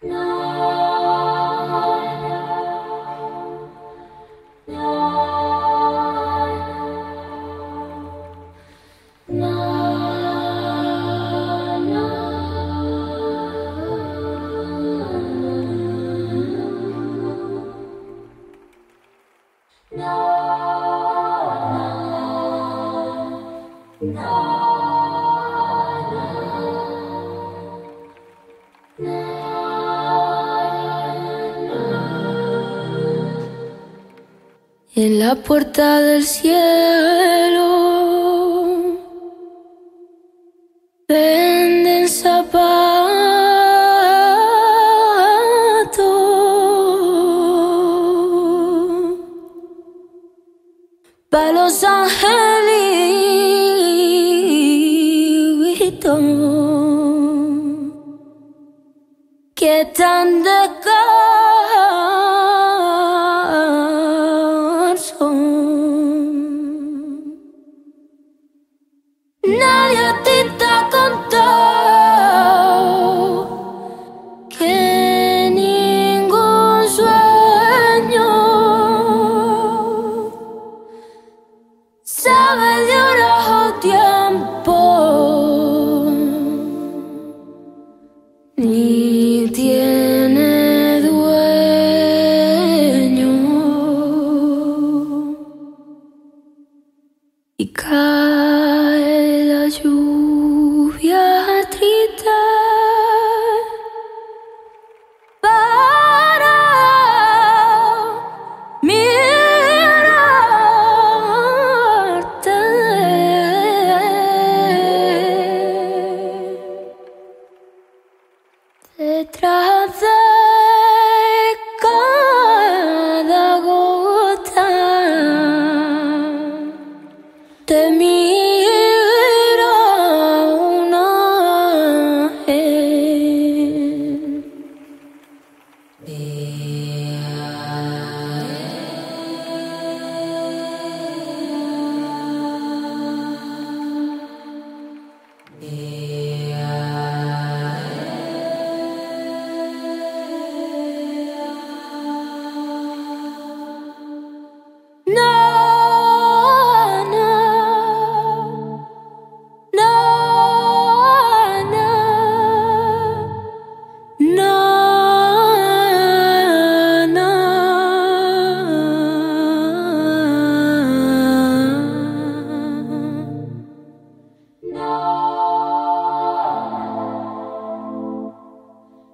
No. En la puerta del cielo venden zapatos para los angelitos que están de nadie te ha contado que ningún sueño sabe durar un tiempo. Ni tiene dueño. Y cada Be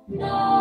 No.